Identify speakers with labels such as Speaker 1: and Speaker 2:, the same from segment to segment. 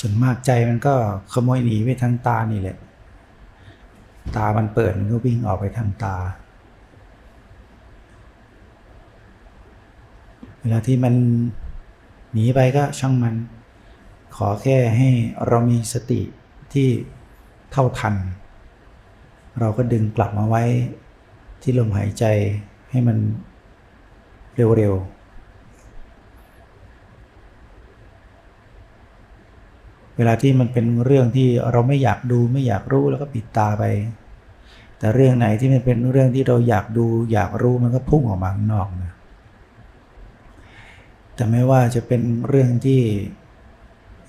Speaker 1: ส่วนมากใจมันก็ขโมยหนีไปทางตานี่แหละ ตามันเปิดมันก็วิ่งออกไปทางตา เวลาที่มันหนีไปก็ช่างมัน ขอแค่ให้เรามีสติที่เท่าทัน เราก็ดึงกลับมาไว้ที่ลมหายใจให้มันเร็วๆ เวลาที่มันเป็นเรื่องที่เราไม่อยากดูไม่อยากรู้แล้วก็ปิดตาไป แต่เรื่องไหนที่มันเป็นเรื่องที่เราอยากดู อยากรู้มันก็พุ่งออกมาข้างนอกนะแต่ไม่ว่าจะเป็นเรื่องที่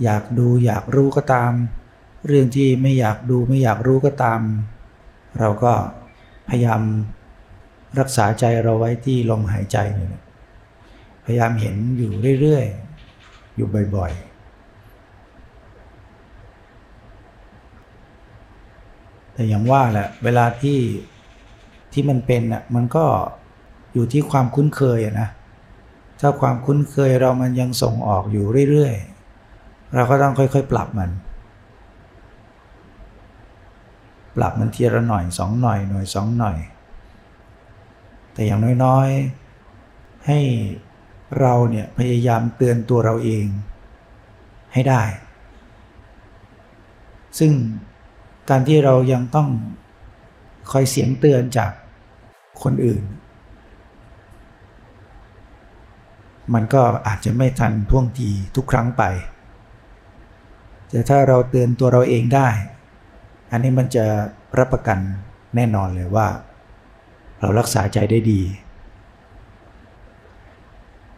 Speaker 1: อยากดูอยากรู้ก็ตาม เรื่องที่ไม่อยากดูไม่อยากรู้ก็ตาม เราก็พยายามรักษาใจเราไว้ที่ลมหายใจเนี่ยพยายามเห็นอยู่เรื่อยๆ อยู่บ่อยๆ แต่อย่างว่าแหละ เวลาที่ที่มันเป็นอะมันก็อยู่ที่ความคุ้นเคยอะนะถ้าความคุ้นเคยเรามันยังส่งออกอยู่เรื่อยๆ เราก็ต้องค่อยๆ ปรับมัน ปรับมันทีละหน่อยสองหน่อยหน่อยสองหน่อย แต่อย่างน้อยๆ ให้เราเนี่ยพยายามเตือนตัวเราเองให้ได้ ซึ่ง การที่เรายังต้องคอยเสียงเตือนจากคนอื่น มันก็อาจจะไม่ทันท่วงทีทุกครั้งไป แต่ถ้าเราเตือนตัวเราเองได้ อันนี้มันจะรับประกันแน่นอนเลยว่า เรารักษาใจได้ดี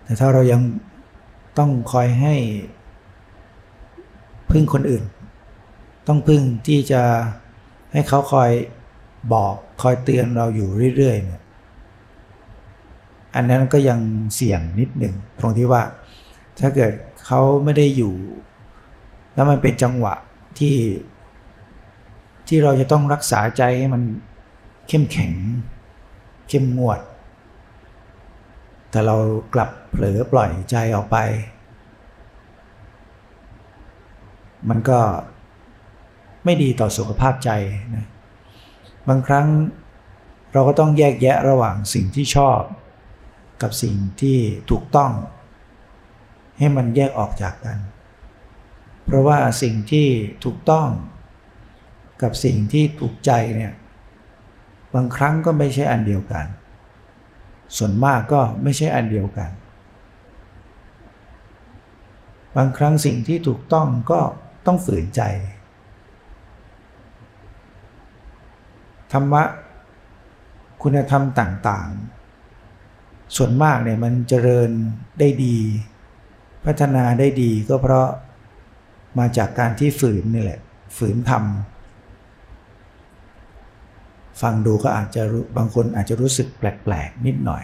Speaker 1: แต่ถ้าเรายังต้องคอยให้พึ่งคนอื่น ต้องพึ่งที่จะให้เขาคอยบอกคอยเตือนเราอยู่เรื่อยๆเนี่ยอันนั้นก็ยังเสี่ยงนิดหนึ่งตรงที่ว่า ถ้าเกิดเขาไม่ได้อยู่ แล้วมันเป็นจังหวะที่ ที่เราจะต้องรักษาใจให้มันเข้มแข็ง เข้มงวด แต่เรากลับเผลอปล่อยใจออกไป มันก็ ไม่ดีต่อสุขภาพใจนะบางครั้งเราก็ต้องแยกแยะระหว่างสิ่งที่ชอบ กับสิ่งที่ถูกต้อง ให้มันแยกออกจากกัน เพราะว่าสิ่งที่ถูกต้อง กับสิ่งที่ถูกใจเนี่ยบางครั้งก็ไม่ใช่อันเดียวกัน ส่วนมากก็ไม่ใช่อันเดียวกัน บางครั้งสิ่งที่ถูกต้องก็ต้องฝืนใจ ธรรมะคุณธรรมต่างๆ ส่วนมากเนี่ยมันเจริญได้ดี พัฒนาได้ดีก็เพราะมาจากการที่ฝืนนี่แหละ ฝืนทำฟังดูก็อาจจะบางคนอาจจะรู้สึกแปลกๆนิดหน่อย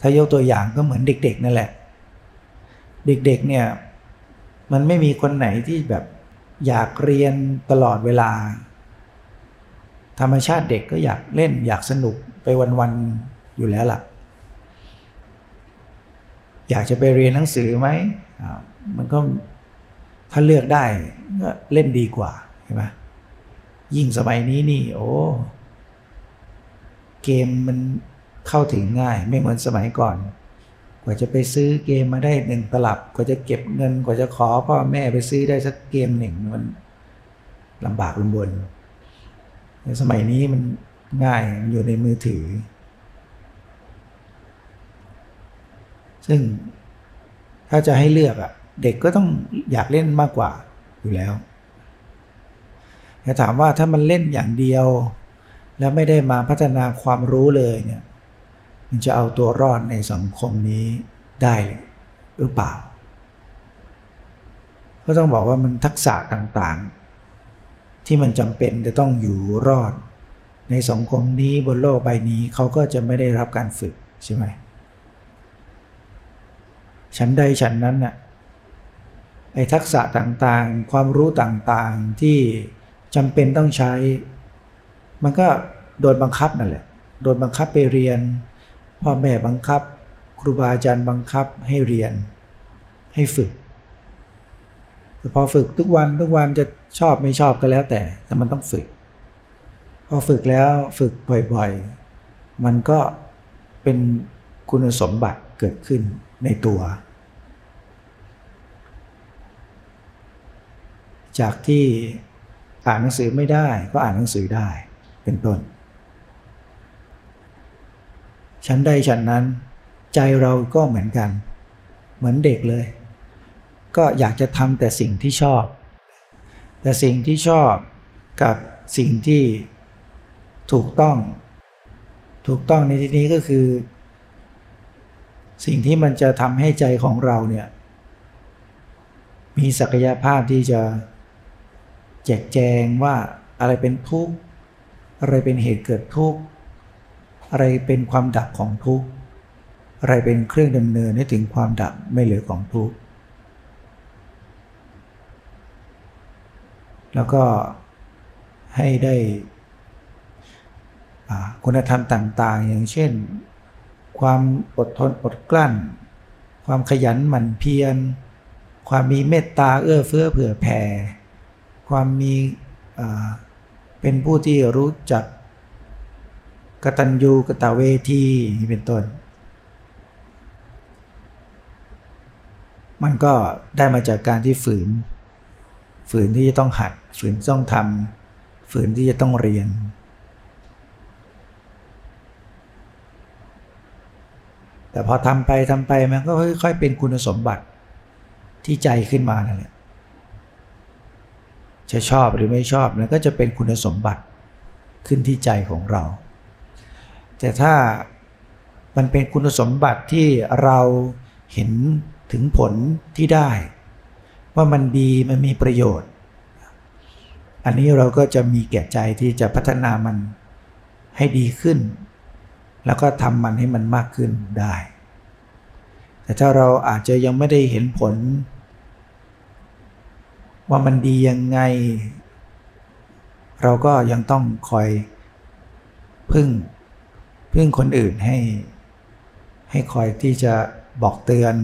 Speaker 1: ถ้ายกตัวอย่างก็เหมือนเด็ก ๆ นั่นแหละ เด็กๆเนี่ยมันไม่มีคนไหนที่แบบอยากเรียนตลอดเวลา ธรรมชาติเด็กก็อยากเล่นอยากสนุกไปวันๆอยู่แล้วล่ะ อยากจะไปเรียนหนังสือไหมมันก็ถ้าเลือกได้ก็เล่นดีกว่าใช่ไหมยิ่งสมัยนี้นี่ โอ้เกมมันเข้าถึงง่าย ไม่เหมือนสมัยก่อน กว่าจะไปซื้อเกมมาได้หนึ่งตลับ กว่าจะเก็บเงิน กว่าจะขอพ่อแม่ไปซื้อได้สักเกมหนึ่งมันลำบากลำบนใน สมัยนี้มันง่ายอยู่ในมือถือ ซึ่งถ้าจะให้เลือกอะเด็กก็ต้องอยากเล่นมากกว่าอยู่แล้วแต่ถามว่าถ้ามันเล่นอย่างเดียว แล้วไม่ได้มาพัฒนาความรู้เลยเนี่ย มันจะเอาตัวรอดในสังคมนี้ได้หรือเปล่า ก็ต้องบอกว่ามันทักษะต่างๆ ที่มันจำเป็นจะต้องอยู่รอด ในสังคมนี้บนโลกใบนี้เขาก็จะไม่ได้รับการฝึกใช่ไหมฉันใดฉันนั้นน่ะไอ้ทักษะต่างๆ ความรู้ต่างๆที่จำเป็นต้องใช้ มันก็โดนบังคับนั่นแหละ โดนบังคับไปเรียน พ่อแม่บังคับ ครูบาอาจารย์บังคับให้เรียน ให้ฝึก พอฝึกทุกวันทุกวันจะชอบไม่ชอบก็แล้วแต่ แต่มันต้องฝึก พอฝึกแล้วฝึกบ่อยๆ มันก็เป็นคุณสมบัติเกิดขึ้นในตัว จากที่อ่านหนังสือไม่ได้ก็อ่านหนังสือได้เป็นต้นฉันใดฉันนั้น ใจเราก็เหมือนกัน เหมือนเด็กเลย ก็อยากจะทำแต่สิ่งที่ชอบ แต่สิ่งที่ชอบกับสิ่งที่ถูกต้อง ถูกต้องในที่นี้ก็คือ สิ่งที่มันจะทำให้ใจของเราเนี่ยมีศักยภาพที่จะแจกแจงว่าอะไรเป็นทุกข์อะไรเป็นเหตุเกิดทุกข์อะไรเป็นความดับของทุกข์อะไรเป็นเครื่องดำเนินให้ถึงความดับไม่เหลือของทุกข์ แล้วก็ให้ได้คุณธรรมต่างๆ อย่างเช่น ความอดทนอดกลั้น ความขยันหมั่นเพียร ความมีเมตตาเอื้อเฟื้อเผื่อแผ่ ความมีเป็นผู้ที่รู้จักกตัญญูกตเวทีนี่เป็นต้น มันก็ได้มาจากการที่ฝืน ฝืนที่จะต้องหัด ฝืนต้องทำฝืนที่จะต้องเรียน แต่พอทำไปทำไปมันก็ค่อยๆเป็นคุณสมบัติที่ใจขึ้นมานั่นแหละจะชอบหรือไม่ชอบนั่นก็จะเป็นคุณสมบัติขึ้นที่ใจของเรา แต่ถ้ามันเป็นคุณสมบัติที่เราเห็นถึงผลที่ได้ ว่ามันดีมันมีประโยชน์ อันนี้เราก็จะมีแก่ใจที่จะพัฒนามันให้ดีขึ้น แล้วก็ทำมันให้มันมากขึ้นได้ แต่ถ้าเราอาจจะยังไม่ได้เห็นผล ว่ามันดียังไง เราก็ยังต้องคอยพึ่งพึ่งคนอื่นให้ ให้คอยที่จะบอกเตือน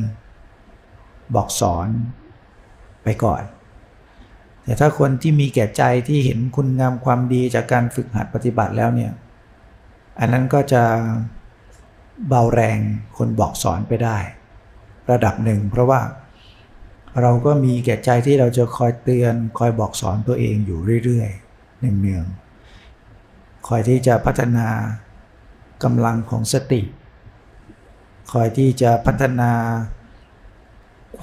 Speaker 1: บอกสอนไปก่อน แต่ถ้าคนที่มีแก่ใจที่เห็นคุณงามความดีจากการฝึกหัดปฏิบัติแล้วเนี่ย อันนั้นก็จะเบาแรงคนบอกสอนไปได้ ระดับหนึ่ง เพราะว่าเราก็มีแก่ใจที่เราจะคอยเตือนคอยบอกสอนตัวเองอยู่เรื่อยๆเนืองๆคอยที่จะพัฒนากำลังของสติ คอยที่จะพัฒนา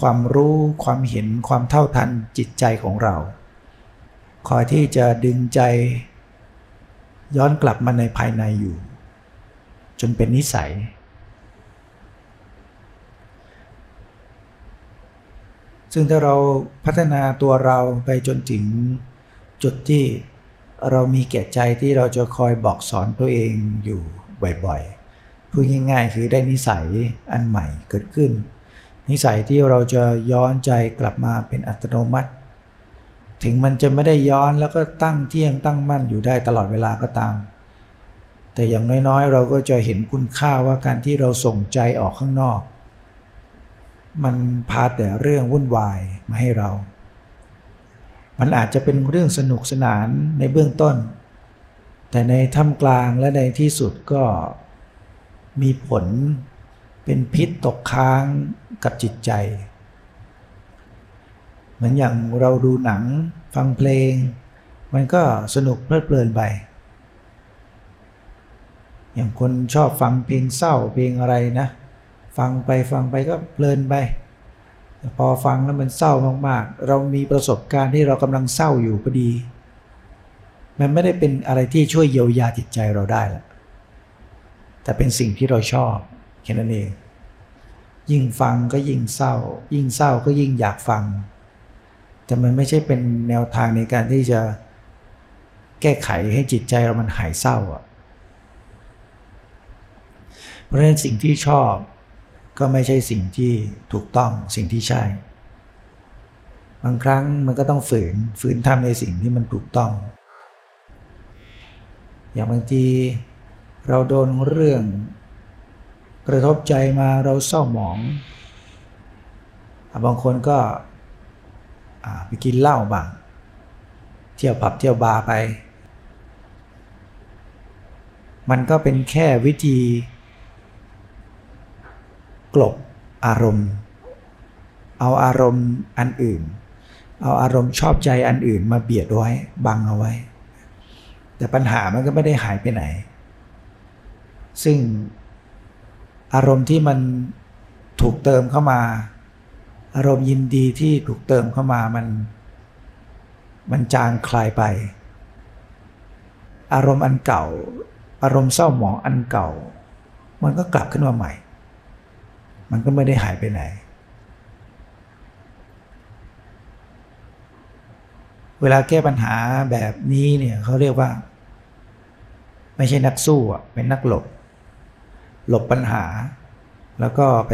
Speaker 1: ความรู้ความเห็นความเท่าทันจิตใจของเรา คอยที่จะดึงใจย้อนกลับมาในภายในอยู่ จนเป็นนิสัย ซึ่งถ้าเราพัฒนาตัวเราไปจนถึงจุดที่เรามีแก่ใจที่เราจะคอยบอกสอนตัวเองอยู่บ่อยๆพูดง่ายๆ คือได้นิสัยอันใหม่เกิดขึ้น นิสัยที่เราจะย้อนใจกลับมาเป็นอัตโนมัติ ถึงมันจะไม่ได้ย้อนแล้วก็ตั้งเที่ยงตั้งมั่นอยู่ได้ตลอดเวลาก็ตาม แต่อย่างน้อยๆ เราก็จะเห็นคุณค่าว่าการที่เราส่งใจออกข้างนอก มันพาแต่เรื่องวุ่นวายมาให้เรา มันอาจจะเป็นเรื่องสนุกสนานในเบื้องต้น แต่ในท่ามกลางและในที่สุดก็มีผลเป็นพิษตกค้าง กับจิตใจ เหมือนอย่างเราดูหนังฟังเพลง มันก็สนุกเพลิดเพลินไป อย่างคนชอบฟังเพลงเศร้าเพลงอะไรนะ ฟังไปฟังไปก็เพลินไปพอฟังแล้วมันเศร้ามากๆ เรามีประสบการณ์ที่เรากำลังเศร้าอยู่พอดี มันไม่ได้เป็นอะไรที่ช่วยเยียวยาจิตใจเราได้ละแต่เป็นสิ่งที่เราชอบแค่นั้นเอง ยิ่งฟังก็ยิ่งเศร้า ยิ่งเศร้าก็ยิ่งอยากฟัง แต่มันไม่ใช่เป็นแนวทางในการที่จะแก้ไขให้จิตใจเรามันหายเศร้าอะเพราะฉะนั้นสิ่งที่ชอบก็ไม่ใช่สิ่งที่ถูกต้องสิ่งที่ใช่ บางครั้งมันก็ต้องฝืนฝืนทำในสิ่งที่มันถูกต้อง อย่างบางทีเราโดนเรื่อง กระทบใจมาเราเศร้าหมอง บางคนก็ไปกินเหล้าบ้าง เที่ยวผับเที่ยวบาร์ไป มันก็เป็นแค่วิธี กลบอารมณ์ เอาอารมณ์อันอื่น เอาอารมณ์ชอบใจอันอื่นมาเบียดไว้บังเอาไว้ แต่ปัญหามันก็ไม่ได้หายไปไหน ซึ่ง อารมณ์ที่มันถูกเติมเข้ามา อารมณ์ยินดีที่ถูกเติมเข้ามามัน มันจางคลายไป อารมณ์อันเก่า อารมณ์เศร้าหมองอันเก่า มันก็กลับขึ้นมาใหม่ มันก็ไม่ได้หายไปไหน เวลาแก้ปัญหาแบบนี้เนี่ยเขาเรียกว่า ไม่ใช่นักสู้อะเป็นนักหลบ หลบปัญหา แล้วก็ไป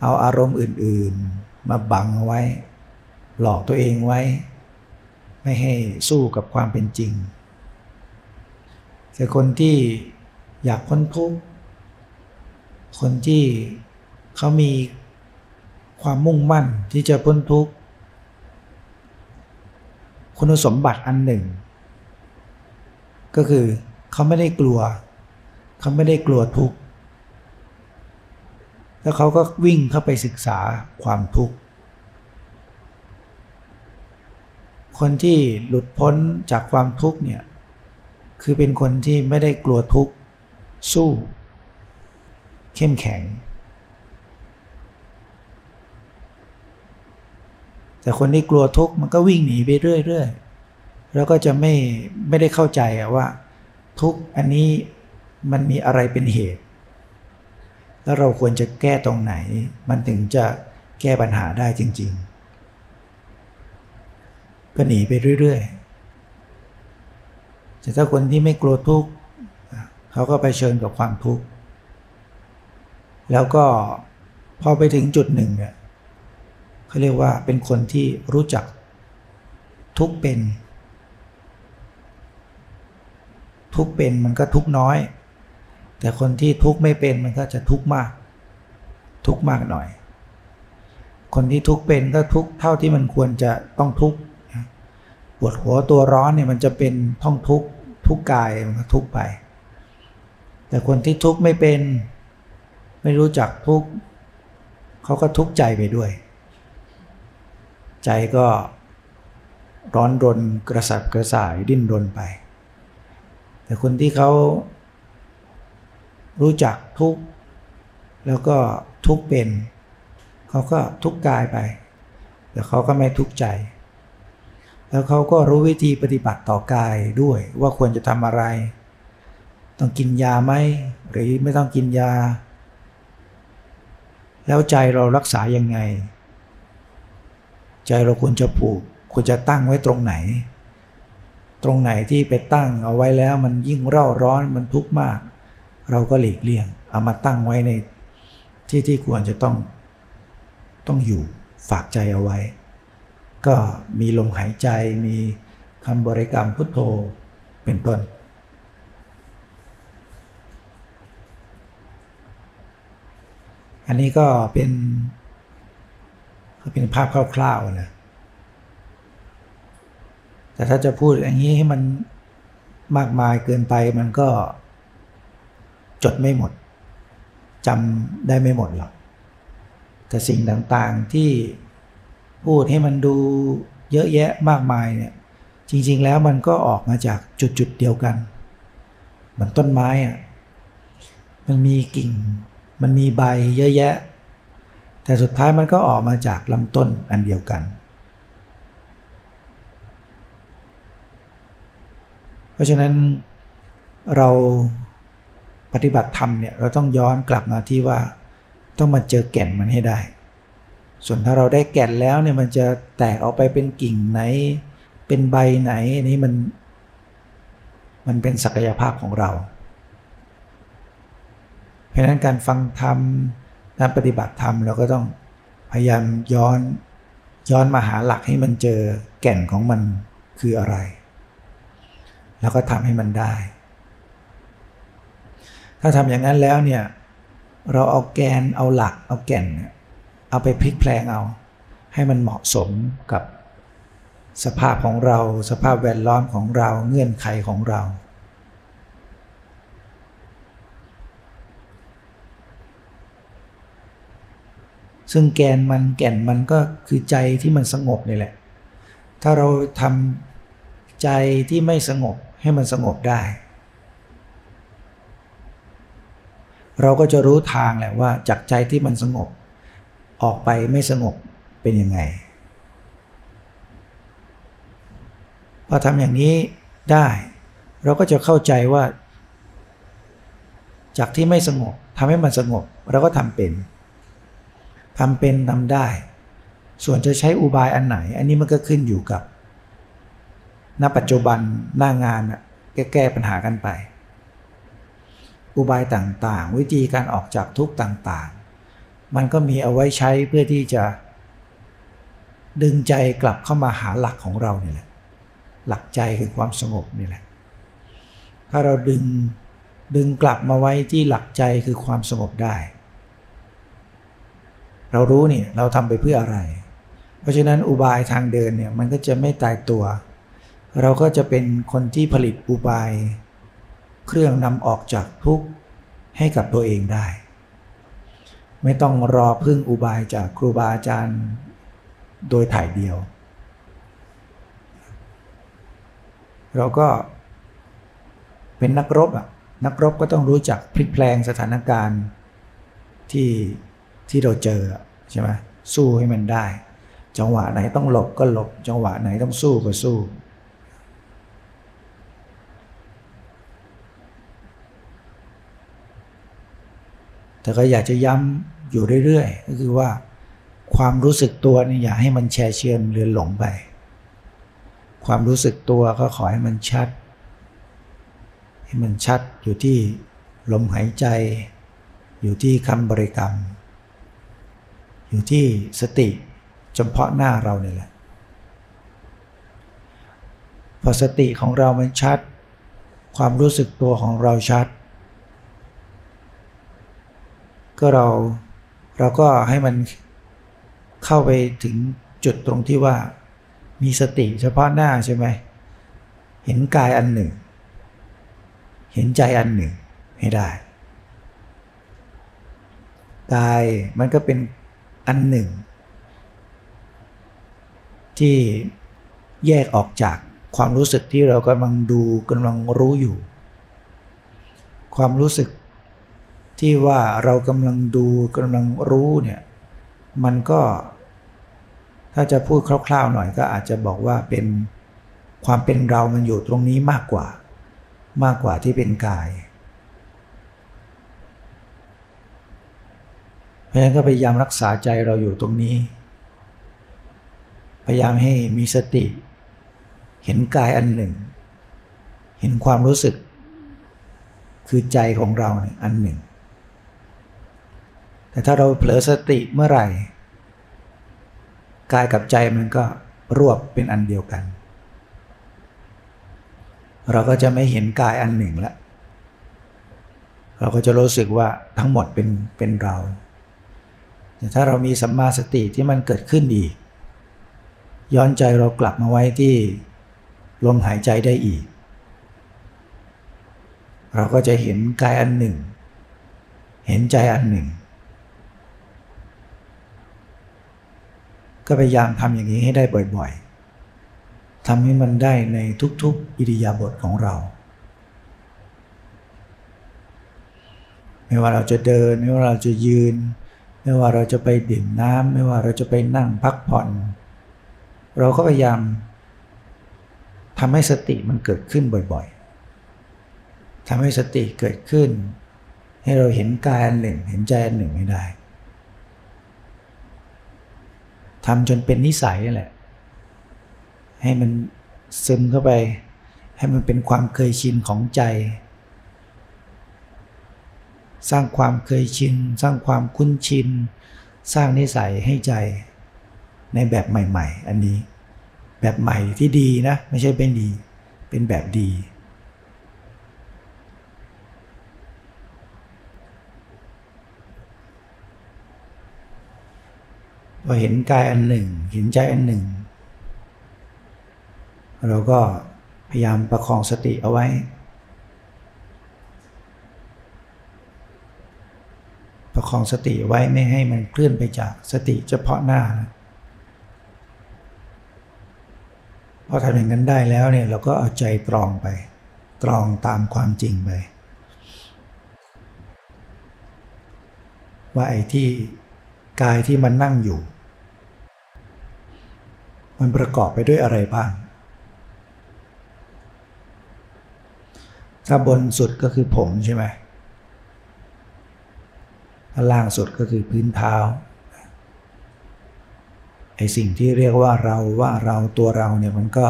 Speaker 1: เอาอารมณ์อื่น ๆ มาบังเอาไว้ หลอกตัวเองไว้ ไม่ให้สู้กับความเป็นจริง แต่คนที่อยากพ้นทุกข์คนที่เขามีความมุ่งมั่นที่จะพ้นทุกข์คุณสมบัติอันหนึ่ง ก็คือเขาไม่ได้กลัว เขาไม่ได้กลัวทุกข์แล้วเขาก็วิ่งเข้าไปศึกษาความทุกข์คนที่หลุดพ้นจากความทุกข์เนี่ยคือเป็นคนที่ไม่ได้กลัวทุกข์สู้ เข้มแข็ง แต่คนที่กลัวทุกข์มันก็วิ่งหนีไปเรื่อยๆแล้วก็จะไม่ไม่ได้เข้าใจว่า ทุกข์อันนี้ มันมีอะไรเป็นเหตุ แล้วเราควรจะแก้ตรงไหน มันถึงจะแก้ปัญหาได้จริง ๆ ก็หนีไปเรื่อยๆแต่ถ้าคนที่ไม่กลัวทุกข์เขาก็ไปเชิญกับความทุกข์แล้วก็พอไปถึงจุดหนึ่งเนี่ยเขาเรียกว่าเป็นคนที่รู้จักทุกเป็น ทุกเป็นมันก็ทุกน้อย แต่คนที่ทุกข์ไม่เป็นมันก็จะทุกข์มาก ทุกข์มากหน่อย คนที่ทุกข์เป็นก็ทุกข์เท่าที่มันควรจะต้องทุกข์ปวดหัวตัวร้อนเนี่ยมันจะเป็นท่องทุกข์ทุกกายมันก็ทุกข์ไป แต่คนที่ทุกข์ไม่เป็น ไม่รู้จักทุกข์เขาก็ทุกข์ใจไปด้วย ใจก็ร้อนรนกระสับกระส่ายดิ้นรนไป แต่คนที่เขา รู้จักทุกแล้วก็ทุกเป็นเขาก็ทุกกายไป แต่เขาก็ไม่ทุกใจ แล้วเขาก็รู้วิธีปฏิบัติต่อกายด้วยว่าควรจะทำอะไร ต้องกินยาไหมหรือไม่ต้องกินยา แล้วใจเรารักษายังไง ใจเราควรจะผูกควรจะตั้งไว้ตรงไหน ตรงไหนที่ไปตั้งเอาไว้แล้วมันยิ่งเร่าร้อนมันทุกข์มาก เราก็หลีกเลี่ยง เอามาตั้งไว้ในที่ที่ควรจะต้องต้องอยู่ฝากใจเอาไว้ ก็มีลมหายใจมีคำบริกรรมพุทโธเป็นต้นอันนี้ก็เป็นเป็นภาพคร่าวๆนะแต่ถ้าจะพูดอย่างนี้ให้มันมากมายเกินไปมันก็ จดไม่หมดจำได้ไม่หมดหรอกแต่สิ่งต่างๆที่พูดให้มันดูเยอะแยะมากมายเนี่ยจริงๆแล้วมันก็ออกมาจากจุดจุดเดียวกันเหมือนต้นไม้อะมันมีกิ่ง มันมีใบเยอะแยะ แต่สุดท้ายมันก็ออกมาจากลำต้นอันเดียวกัน เพราะฉะนั้นเรา ปฏิบัติธรรมเนี่ยเราต้องย้อนกลับมาที่ว่าต้องมาเจอแก่นมันให้ได้ ส่วนถ้าเราได้แก่นแล้วเนี่ยมันจะแตกออกไปเป็นกิ่งไหน เป็นใบไหนนี่มัน มันเป็นศักยภาพของเรา เพราะนั้นการฟังธรรมการปฏิบัติธรรมเราก็ต้องพยายามย้อนย้อนมาหาหลักให้มันเจอแก่นของมันคืออะไร แล้วก็ทำให้มันได้ ถ้าทำอย่างนั้นแล้วเนี่ย เราเอาแกนเอาหลักเอาแก่น เอาไปพลิกแพลงเอา ให้มันเหมาะสมกับสภาพของเรา สภาพแวดล้อมของเราเงื่อนไขของเรา ซึ่งแกนมันแก่นมันก็คือใจที่มันสงบนี่แหละ ถ้าเราทำใจที่ไม่สงบให้มันสงบได้ เราก็จะรู้ทางแหละว่าจากใจที่มันสงบ ออกไปไม่สงบเป็นยังไง พอทำอย่างนี้ได้ เราก็จะเข้าใจว่า จากที่ไม่สงบทำให้มันสงบเราก็ทำเป็นทำเป็นทำได้ ส่วนจะใช้อุบายอันไหน อันนี้มันก็ขึ้นอยู่กับ ณ ปัจจุบันหน้างานแก้แก้ปัญหากันไป อุบายต่างๆ วิธีการออกจากทุกข์ต่างๆ มันก็มีเอาไว้ใช้เพื่อที่จะ ดึงใจกลับเข้ามาหาหลักของเราเนี่ยแหละ หลักใจคือความสงบนี่แหละ ถ้าเราดึงดึงกลับมาไว้ที่หลักใจคือความสงบได้ เรารู้นี่เราทำไปเพื่ออะไร เพราะฉะนั้นอุบายทางเดินเนี่ยมันก็จะไม่ตายตัว เราก็จะเป็นคนที่ผลิตอุบาย เครื่องนำออกจากทุกข์ให้กับตัวเองได้ ไม่ต้องรอพึ่งอุบายจากครูบาอาจารย์โดยถ่ายเดียว เราก็เป็นนักรบอะนักรบก็ต้องรู้จักพลิกแปลงสถานการณ์ที่ที่เราเจอใช่ไหมสู้ให้มันได้ จังหวะไหนต้องหลบก็หลบ จังหวะไหนต้องสู้ก็สู้ แต่ก็อยากจะย้ำอยู่เรื่อยๆ ก็คือว่าความรู้สึกตัวนี่อย่าให้มันแช่เชื่อมเลือนหลงไป ความรู้สึกตัวก็ขอให้มันชัด ให้มันชัดอยู่ที่ลมหายใจ อยู่ที่คำบริกรรม อยู่ที่สติเฉพาะหน้าเราเนี่ยแหละ พอสติของเรามันชัด ความรู้สึกตัวของเราชัด ก็เราเราก็ให้มันเข้าไปถึงจุดตรงที่ว่ามีสติเฉพาะหน้าใช่ไหมเห็นกายอันหนึ่ง เห็นใจอันหนึ่งให้ได้กายมันก็เป็นอันหนึ่ง ที่แยกออกจากความรู้สึกที่เรากำลังดูกำลังรู้อยู่ ความรู้สึก ที่ว่าเรากำลังดูกำลังรู้เนี่ยมันก็ ถ้าจะพูดคร่าวๆหน่อยก็อาจจะบอกว่าเป็นความเป็นเรามันอยู่ตรงนี้มากกว่า มากกว่าที่เป็นกาย เพราะฉะนั้นก็พยายามรักษาใจเราอยู่ตรงนี้ พยายามให้มีสติ เห็นกายอันหนึ่ง เห็นความรู้สึก คือใจของเราเนี่ยอันหนึ่ง แต่ถ้าเราเผลอสติเมื่อไหร่กายกับใจมันก็รวบเป็นอันเดียวกัน เราก็จะไม่เห็นกายอันหนึ่งละเราก็จะรู้สึกว่าทั้งหมดเป็นเป็นเราแต่ถ้าเรามีสัมมาสติที่มันเกิดขึ้นอีก ย้อนใจเรากลับมาไว้ที่ลมหายใจได้อีก เราก็จะเห็นกายอันหนึ่ง เห็นใจอันหนึ่ง ก็พยายามทำอย่างนี้ให้ได้บ่อยๆทำให้มันได้ในทุกๆอิริยาบถของเรา ไม่ว่าเราจะเดิน ไม่ว่าเราจะยืน ไม่ว่าเราจะไปดื่มน้ำไม่ว่าเราจะไปนั่งพักผ่อน เราก็พยายามทำให้สติมันเกิดขึ้นบ่อยๆทำให้สติเกิดขึ้น ให้เราเห็นกายอันหนึ่งเห็นใจอันหนึ่งไม่ได้ ทำจนเป็นนิสัยแหละ ให้มันซึมเข้าไป ให้มันเป็นความเคยชินของใจ สร้างความเคยชิน สร้างความคุ้นชิน สร้างนิสัยให้ใจในแบบใหม่ ๆ อันนี้ แบบใหม่ที่ดีนะ ไม่ใช่เป็นดี เป็นแบบดี พอเห็นกายอันหนึ่ง เห็นใจอันหนึ่ง เราก็พยายามประคองสติเอาไว้ ประคองสติไว้ไม่ให้มันเคลื่อนไปจากสติเฉพาะหน้านะพอทำอย่างนั้นได้แล้วเนี่ยเราก็เอาใจตรองไป ตรองตามความจริงไปว่าไอ้ที่กายที่มันนั่งอยู่ มันประกอบไปด้วยอะไรบ้าง ถ้าบนสุดก็คือผมใช่ไหมถ้าล่างสุดก็คือพื้นเท้าไอสิ่งที่เรียกว่าเราว่าเราตัวเราเนี่ยมันก็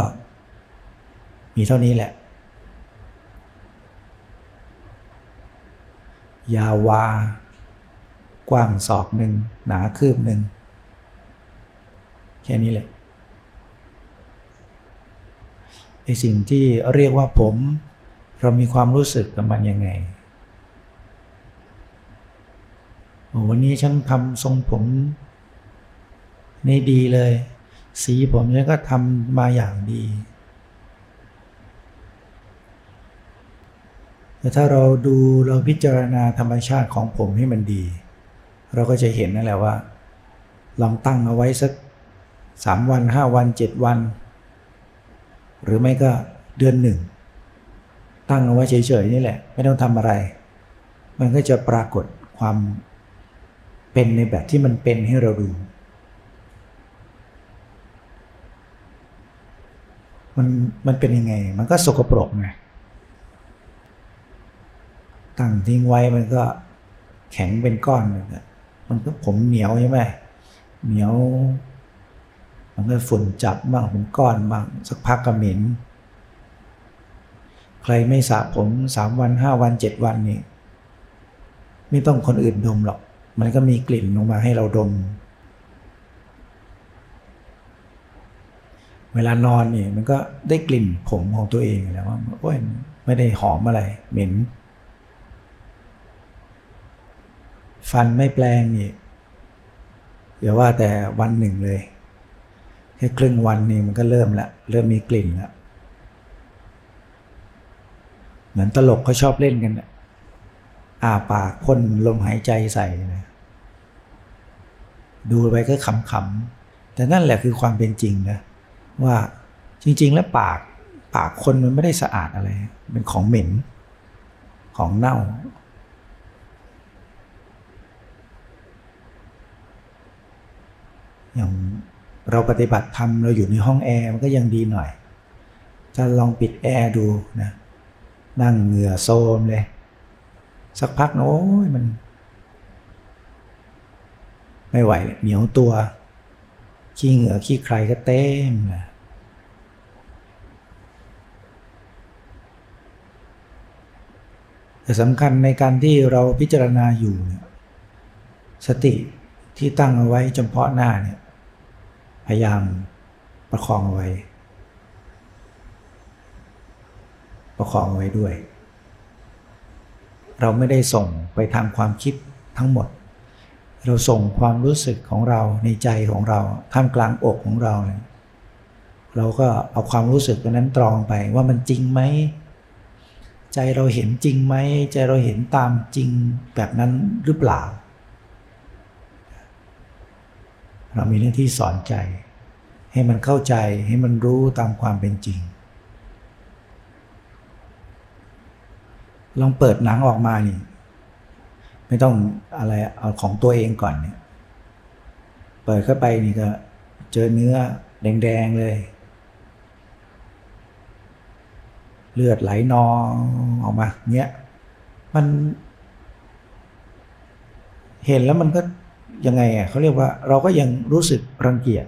Speaker 1: มีเท่านี้แหละ ยาวา กว้างศอกหนึ่งหนาคืบหนึ่งแค่นี้แหละ ไอสิ่งที่เรียกว่าผม เรามีความรู้สึกกับมันยังไงวันนี้ฉันทำทรงผมนี่ดีเลย สีผมฉันก็ทำมาอย่างดี แต่ถ้าเราดูเราพิจารณาธรรมชาติของผมให้มันดี เราก็จะเห็นนั่นแหละว่า ลองตั้งเอาไว้สักสามวันห้าวันเจ็ดวัน หรือไม่ก็เดือนหนึ่ง ตั้งเอาไว้เฉยๆนี่แหละ ไม่ต้องทำอะไร มันก็จะปรากฏความเป็นในแบบที่มันเป็นให้เราดู มันมันเป็นยังไง มันก็สกปรกไงตั้งทิ้งไว้มันก็แข็งเป็นก้อน มันก็ผมเหนียวใช่ไหมเหนียว มันก็ฝุ่นจับบ้างเป็นก้อนบ้างสักพักก็เหม็น ใครไม่สระผมสามวันห้าวันเจ็ดวันนี่ไม่ต้องคนอื่นดมหรอก มันก็มีกลิ่นลงมาให้เราดม เวลานอนนี่มันก็ได้กลิ่นผมของตัวเองแล้วว่าโอ้ยไม่ได้หอมอะไร เหม็น ฟันไม่แปลงนี่เดี๋ยวว่าแต่วันหนึ่งเลย แค่ครึ่งวันนี่มันก็เริ่มละเริ่มมีกลิ่นละเหมือนตลกเขาชอบเล่นกันอาปากพ่นลมหายใจใส่นะดูไปก็ขำๆแต่นั่นแหละคือความเป็นจริงนะว่าจริง ๆ แล้วปากปากคนมันไม่ได้สะอาดอะไร เป็นของเหม็น ของเน่า อย่าง เราปฏิบัติธรรมเราอยู่ในห้องแอร์มันก็ยังดีหน่อย ถ้าลองปิดแอร์ดูนะนั่งเหงื่อโซมเลย สักพักโอ้ยมัน ไม่ไหวเหนียวตัว ขี้เหงื่อขี้ใครก็เต็มเลยแต่สำคัญในการที่เราพิจารณาอยู่เนี่ยสติที่ตั้งเอาไว้เฉพาะหน้าเนี่ย พยายามประคองไว้ ประคองไว้ด้วย เราไม่ได้ส่งไปทางความคิดทั้งหมด เราส่งความรู้สึกของเราในใจของเราท่ามกลางอกของเราเนี่ยเราก็เอาความรู้สึกนั้นตรองไปว่ามันจริงไหมใจเราเห็นจริงไหมใจเราเห็นตามจริงแบบนั้นหรือเปล่า เรามีหน้าที่สอนใจ ให้มันเข้าใจให้มันรู้ตามความเป็นจริง ลองเปิดหนังออกมานี่ ไม่ต้องอะไรเอาของตัวเองก่อนเนี่ยเปิดเข้าไปนี่ก็เจอเนื้อแดงๆเลย เลือดไหลนองออกมาเนี้ยมัน เห็นแล้วมันก็ ยังไงอะเขาเรียกว่าเราก็ยังรู้สึกรังเกียจ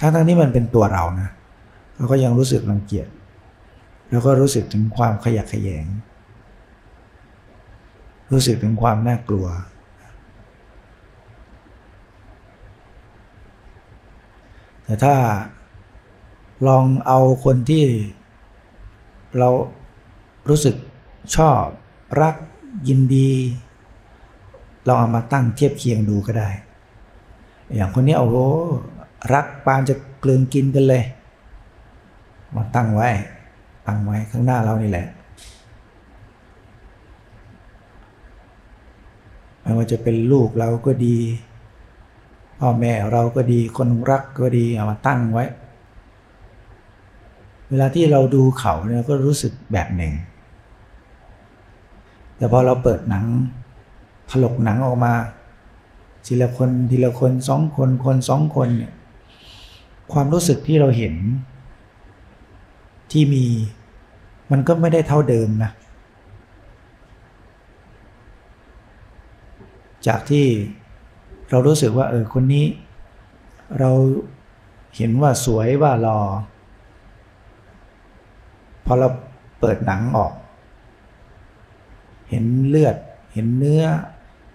Speaker 1: ทั้งทั้งนี้มันเป็นตัวเรานะเราก็ยังรู้สึกรังเกียจแล้วก็รู้สึกถึงความขยักขยง รู้สึกถึงความน่ากลัว แต่ถ้าลองเอาคนที่เรารู้สึกชอบรักยินดี ลองเอามาตั้งเทียบเคียงดูก็ได้ อย่างคนนี้โอ้โหรักปานจะกลืนกินกันเลย มาตั้งไว้ ตั้งไว้ข้างหน้าเรานี่แหละ ไม่ว่าจะเป็นลูกเราก็ดี พ่อแม่เราก็ดี คนรักก็ดี เอามาตั้งไว้ เวลาที่เราดูเขาเนี่ยก็รู้สึกแบบหนึ่ง แต่พอเราเปิดหนัง ถลกหนังออกมา ทีละคนทีละคนสองคนคนสองคนเนี่ยความรู้สึกที่เราเห็น ที่มีมันก็ไม่ได้เท่าเดิมนะ จากที่เรารู้สึกว่า เออคนนี้ เราเห็นว่าสวยว่าหลอพอเราเปิดหนังออก เห็นเลือดเห็นเนื้อ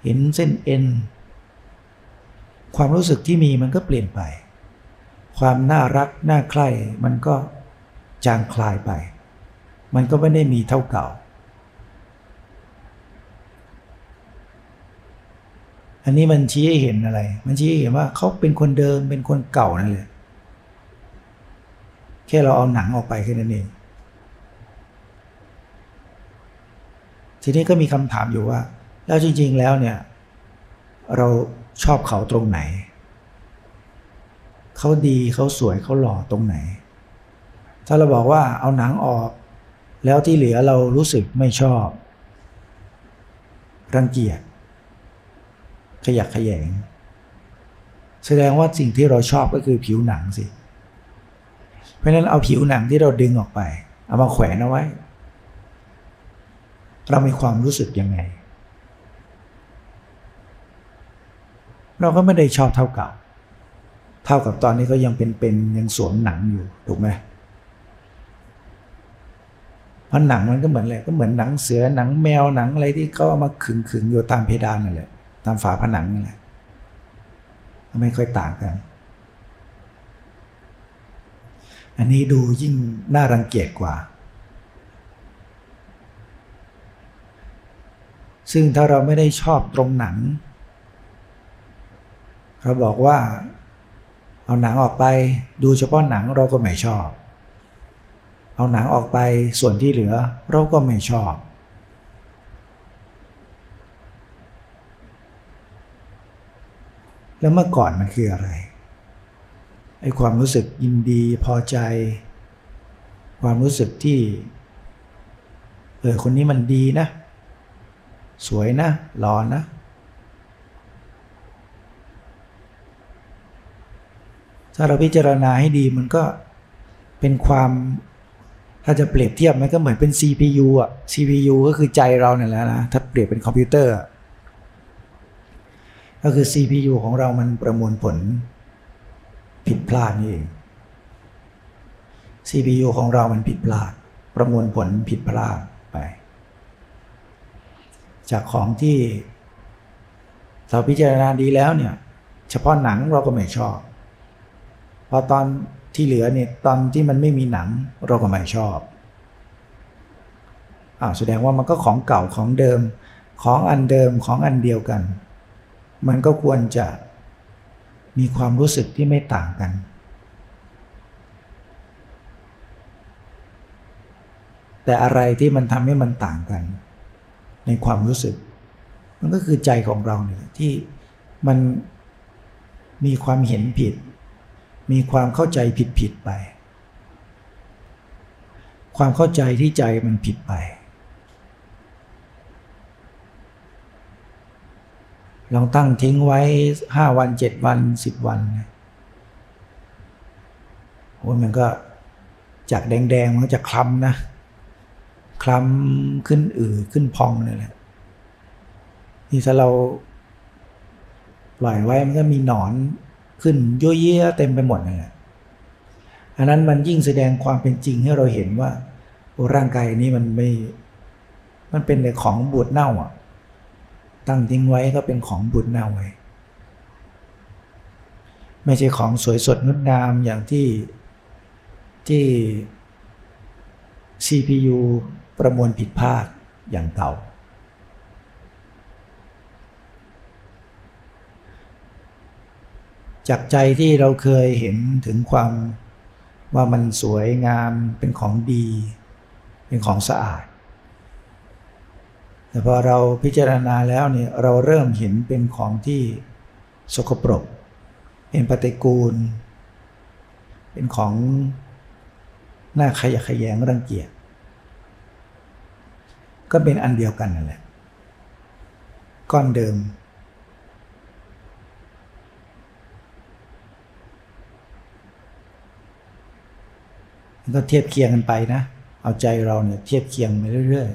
Speaker 1: เห็นเส้นเอ็น ความรู้สึกที่มีมันก็เปลี่ยนไป ความน่ารักน่าใคร่มันก็จางคลายไป มันก็ไม่ได้มีเท่าเก่า อันนี้มันชี้ให้เห็นอะไร มันชี้ให้เห็นว่าเขาเป็นคนเดิมเป็นคนเก่านั่นแหละแค่เราเอาหนังออกไปแค่นั้นเอง ทีนี้ก็มีคำถามอยู่ว่า แล้วจริง ๆ แล้วเนี่ย เราชอบเขาตรงไหน เขาดีเขาสวยเขาหล่อตรงไหน ถ้าเราบอกว่าเอาหนังออก แล้วที่เหลือเรารู้สึกไม่ชอบ รังเกียจขยักขยง แสดงว่าสิ่งที่เราชอบก็คือผิวหนังสิ เพราะนั้นเอาผิวหนังที่เราดึงออกไป เอามาแขวนเอาไว้ เรามีความรู้สึกยังไง เราก็ไม่ได้ชอบเท่าเก่า เท่ากับตอนนี้ก็ยังเป็นๆยังสวมหนังอยู่ถูกไหมเพราะหนังมันก็เหมือนอะไรก็เหมือนหนังเสือหนังแมวหนังอะไรที่เขาเอามาขึงขึงอยู่ตามเพดานนั่นแหละตามฝาผนังนั่นแหละไม่ค่อยต่างกัน อันนี้ดูยิ่งน่ารังเกียจกว่า ซึ่งถ้าเราไม่ได้ชอบตรงหนัง เราบอกว่า เอาหนังออกไปดูเฉพาะหนังเราก็ไม่ชอบ เอาหนังออกไปส่วนที่เหลือเราก็ไม่ชอบ แล้วเมื่อก่อนมันคืออะไรไอ้ความรู้สึกยินดีพอใจ ความรู้สึกที่เออคนนี้มันดีนะ สวยนะหล่อนะ ถ้าเราพิจารณาให้ดีมันก็เป็นความถ้าจะเปรียบเทียบมันก็เหมือนเป็น CPU อะ CPU ก็คือใจเราเนี่ยแหละนะ ถ้าเปรียบเป็นคอมพิวเตอร์ ก็คือ CPU ของเรามันประมวลผลผิดพลาดนี่เอง CPU ของเรามันผิดพลาด ประมวลผลผิดพลาดไป จากของที่เราพิจารณาดีแล้วเนี่ย เฉพาะหนังเราก็ไม่ชอบ อตอนที่เหลือเนี่ยตอนที่มันไม่มีหนังเราก็ไม่ชอบอ้าวแสดงว่ามันก็ของเก่าของเดิม ของอันเดิมของอันเดียวกัน มันก็ควรจะมีความรู้สึกที่ไม่ต่างกัน แต่อะไรที่มันทำให้มันต่างกัน ในความรู้สึก มันก็คือใจของเราเนี่ยที่มันมีความเห็นผิด มีความเข้าใจผิดผิดไป ความเข้าใจที่ใจมันผิดไป ลองตั้งทิ้งไว้ห้าวันเจ็ดวันสิบวันโอ้มันก็จากแดงๆ มันก็จะคล้ำนะ คล้ำขึ้นอืดขึ้นพองนี่แหละนี่ถ้าเราปล่อยไว้มันก็มีหนอน ขึ้นเยอะแยะเต็มไปหมดเลยอันนั้นมันยิ่งแสดงความเป็นจริงให้เราเห็นว่าร่างกายนี้มันไม่ มันเป็นในของบูดเน่าอะ ตั้งทิ้งไว้ก็เป็นของบูดเน่าไว้ไม่ใช่ของสวยสดงดงามอย่างที่ที่ CPU ประมวลผิดพลาดอย่างเก่า จากใจที่เราเคยเห็นถึงความว่ามันสวยงามเป็นของดี เป็นของสะอาด แต่พอเราพิจารณาแล้วเนี่ยเราเริ่มเห็นเป็นของที่สกปรก เป็นปฏิกูล เป็นของน่าขยะขยงรังเกียจก็เป็นอันเดียวกันนั่นแหละ ก้อนเดิม ก็เทียบเคียงกันไปนะ เอาใจเราเนี่ยเทียบเคียงไปเรื่อย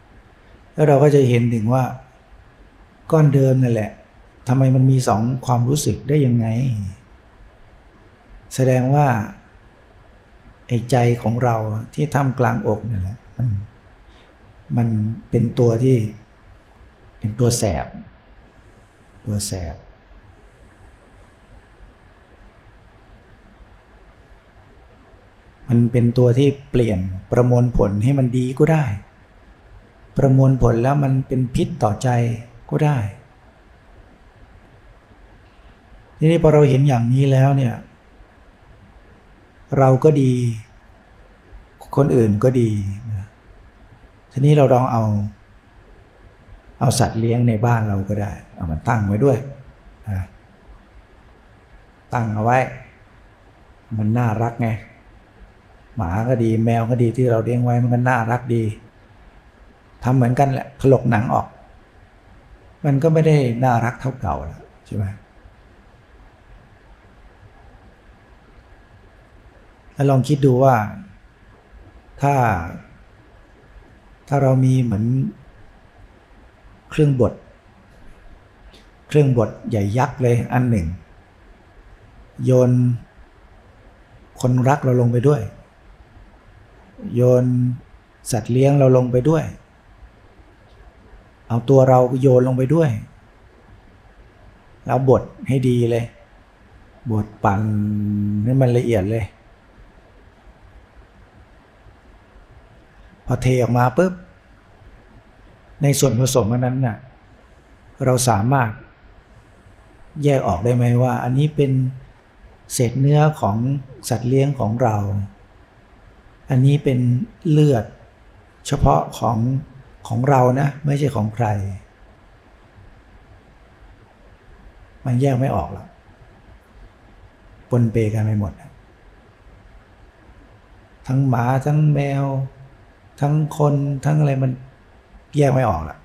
Speaker 1: ๆ แล้วเราก็จะเห็นถึงว่าก้อนเดิมนั่นแหละทำไมมันมีสองความรู้สึกได้ยังไง แสดงว่าไอ้ใจของเราที่ทำกลางอกนี่แหละมันมันเป็นตัวที่เป็นตัวแสบ ตัวแสบ มันเป็นตัวที่เปลี่ยนประมวลผลให้มันดีก็ได้ ประมวลผลแล้วมันเป็นพิษต่อใจก็ได้ ทีนี้พอเราเห็นอย่างนี้แล้วเนี่ย เราก็ดี คนอื่นก็ดี ทีนี้เราลองเอา เอาสัตว์เลี้ยงในบ้านเราก็ได้ เอามันตั้งไว้ด้วย ตั้งเอาไว้ มันน่ารักไง หมาก็ดีแมวก็ดีที่เราเลี้ยงไว้มันก็น่ารักดีทำเหมือนกันแหละถลกหนังออก มันก็ไม่ได้น่ารักเท่าเก่าแล้วใช่ไหมแล้วลองคิดดูว่า ถ้า ถ้าเรามีเหมือน เครื่องบดเครื่องบดใหญ่ยักษ์เลยอันหนึ่ง โยนคนรักเราลงไปด้วย โยนสัตว์เลี้ยงเราลงไปด้วย เอาตัวเราโยนลงไปด้วยแล้วบดให้ดีเลย บดปั่นให้มันละเอียดเลย พอเทออกมาปุ๊บ ในส่วนผสมนั้นน่ะ เราสามารถแยกออกได้ไหมว่า อันนี้เป็นเศษเนื้อของสัตว์เลี้ยงของเรา อันนี้เป็นเลือดเฉพาะของของเรานะ ไม่ใช่ของใคร มันแยกไม่ออกหรอกปนเปกันไปหมด ทั้งหมาทั้งแมว ทั้งคนทั้งอะไรมันแยกไม่ออกละ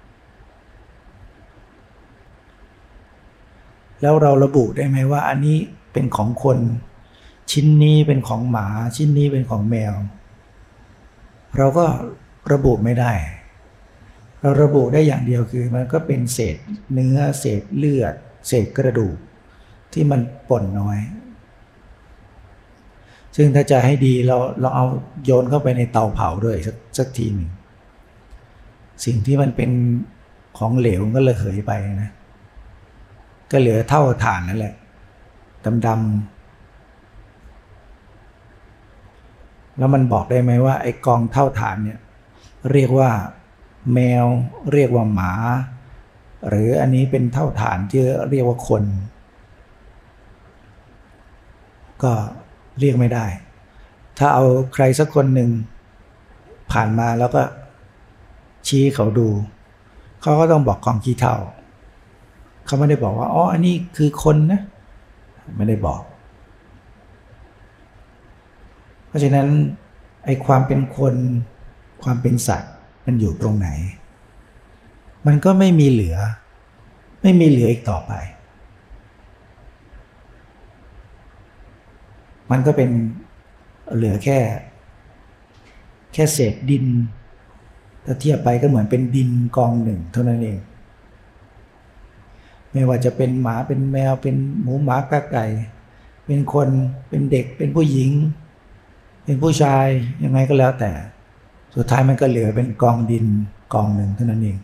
Speaker 1: แล้วเราระบุได้ไหมว่า อันนี้เป็นของคน ชิ้นนี้เป็นของหมา ชิ้นนี้เป็นของแมว เราก็ระบุไม่ได้ เราระบุได้อย่างเดียวคือ มันก็เป็นเศษเนื้อเศษเลือด เศษกระดูก ที่มันป่นน้อย ซึ่งถ้าจะให้ดีเราเราเอาโยนเข้าไปในเตาเผาด้วยสักสักทีหนึ่งสิ่งที่มันเป็นของเหลวก็เลยเหยไปนะ ก็เหลือเท่าฐานนั่นแหละดำๆ แล้วมันบอกได้ไหมว่าไอ้กองเท่าฐานเนี่ยเรียกว่าแมว เรียกว่าหมา หรืออันนี้เป็นเท่าฐานที่เรียกว่าคน ก็เรียกไม่ได้ ถ้าเอาใครสักคนหนึ่งผ่านมาแล้วก็ชี้เขาดู เขาก็ต้องบอกกองขี้เท่า เขาไม่ได้บอกว่าอ๋ออันนี้คือคนนะ ไม่ได้บอก เพ ราะฉะนั้นไอ้ความเป็นคนความเป็นสัตว์มันอยู่ตรงไหน มันก็ไม่มีเหลือ ไม่มีเหลืออีกต่อไป มันก็เป็นเหลือแค่ แค่เศษดิน ถ้าเทียบไปก็เหมือนเป็นดินกองหนึ่งเท่านั้นเอง ไม่ว่าจะเป็นหมาเป็นแมวเป็นหมูหมากระไก่ เป็นคนเป็นเด็กเป็นผู้หญิง เป็นผู้ชายยังไงก็แล้วแต่ สุดท้ายมันก็เหลือเป็นกองดินกองหนึ่งเท่านั้นเอง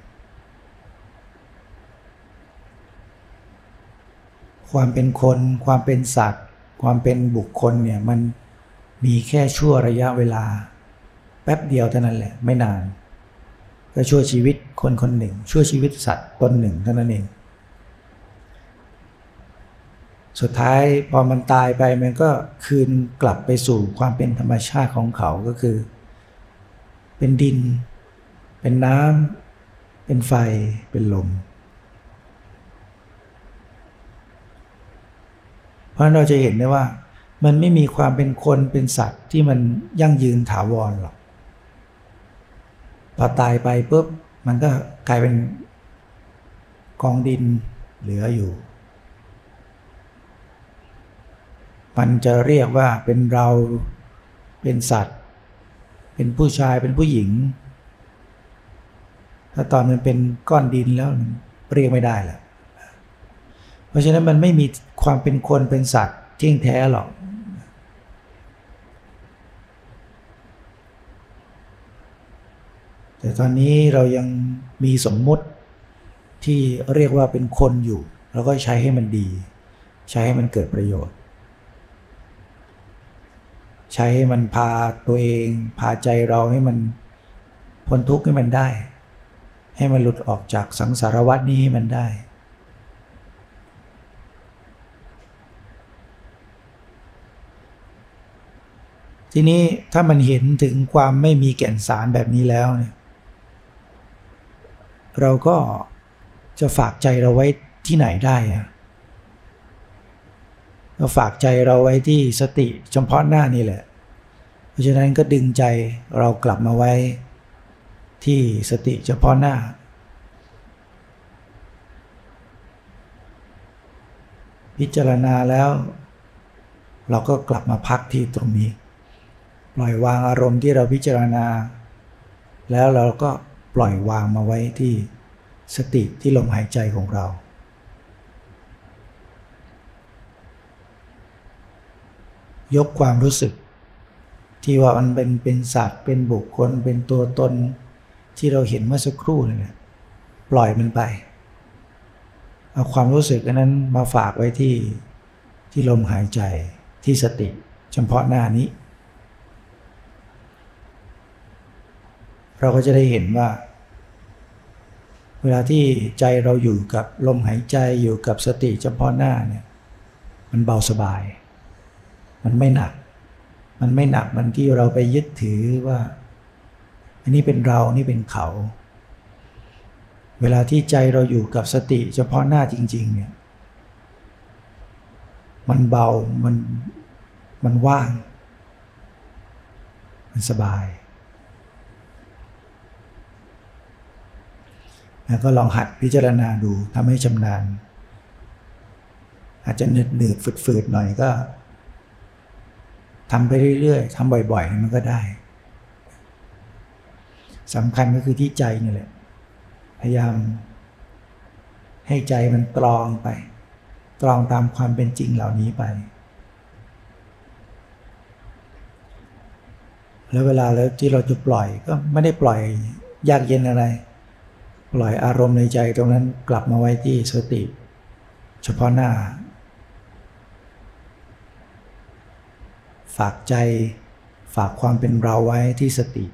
Speaker 1: ความเป็นคน ความเป็นสัตว์ ความเป็นบุคคลเนี่ยมันมีแค่ชั่วระยะเวลา แป๊บเดียวเท่านั้นแหละ ไม่นาน ก็ชั่วชีวิตคนคนหนึ่ง ชั่วชีวิตสัตว์ตนหนึ่งเท่านั้นเอง สุดท้ายพอมันตายไปมันก็คืนกลับไปสู่ความเป็นธรรมชาติของเขาก็คือ เป็นดิน เป็นน้ำเป็นไฟเป็นลม เพราะเราจะเห็นได้ว่า มันไม่มีความเป็นคนเป็นสัตว์ที่มันยั่งยืนถาวรหรอกพอตายไปปุ๊บมันก็กลายเป็นกองดินเหลืออยู่ มันจะเรียกว่าเป็นเราเป็นสัตว์ เป็นผู้ชายเป็นผู้หญิง ถ้าตอนมันเป็นก้อนดินแล้วเรียกไม่ได้แหละเพราะฉะนั้นมันไม่มีความเป็นคนเป็นสัตว์เที่ยงแท้หรอกแต่ตอนนี้เรายังมีสมมุติที่เรียกว่าเป็นคนอยู่ แล้วก็ใช้ให้มันดี ใช้ให้มันเกิดประโยชน์ ใช้ให้มันพาตัวเอง พาใจเราให้มันพ้นทุกข์ให้มันได้ ให้มันหลุดออกจากสังสารวัฏนี้ให้มันได้ ทีนี้ถ้ามันเห็นถึงความไม่มีแก่นสารแบบนี้แล้วเนี่ยเราก็จะฝากใจเราไว้ที่ไหนได้อะ เราฝากใจเราไว้ที่สติเฉพาะหน้านี่แหละ เพราะฉะนั้นก็ดึงใจเรากลับมาไว้ที่สติเฉพาะหน้า พิจารณาแล้ว เราก็กลับมาพักที่ตรงนี้ ปล่อยวางอารมณ์ที่เราพิจารณา แล้วเราก็ปล่อยวางมาไว้ที่สติที่ลมหายใจของเรา ยกความรู้สึก ที่ว่ามันเป็นเป็นสัตว์เป็นบุคคล เป็นตัวตนที่เราเห็นเมื่อสักครู่นี่ยปล่อยมันไปเอาความรู้สึกนั้นมาฝากไว้ที่ที่ลมหายใจที่สติเฉพาะหน้านี้ เราก็จะได้เห็นว่า เวลาที่ใจเราอยู่กับลมหายใจอยู่กับสติเฉพาะหน้าเนี่ยมันเบาสบาย มันไม่หนัก มันไม่หนักมันที่เราไปยึดถือว่า อันนี้เป็นเรานี่เป็นเขา เวลาที่ใจเราอยู่กับสติ เฉพาะหน้าจริง ๆ เนี่ย มันเบามันมันว่าง มันสบายแล้วก็ลองหัดพิจารณาดูทำให้ชำนาญ อาจจะเหนืดหนืดฝืดฝืดหน่อยก็ ทำไปเรื่อยๆทำบ่อยๆ มันก็ได้สำคัญก็คือที่ใจนี่แหละ พยายาม ให้ใจมันตรองไป ตรองตามความเป็นจริงเหล่านี้ไป แล้วเวลาแล้วที่เราจะปล่อยก็ไม่ได้ปล่อยยากเย็นอะไร ปล่อยอารมณ์ในใจตรงนั้นกลับมาไว้ที่สติ เฉพาะหน้า ฝากใจ ฝากความเป็นเราไว้ที่สติ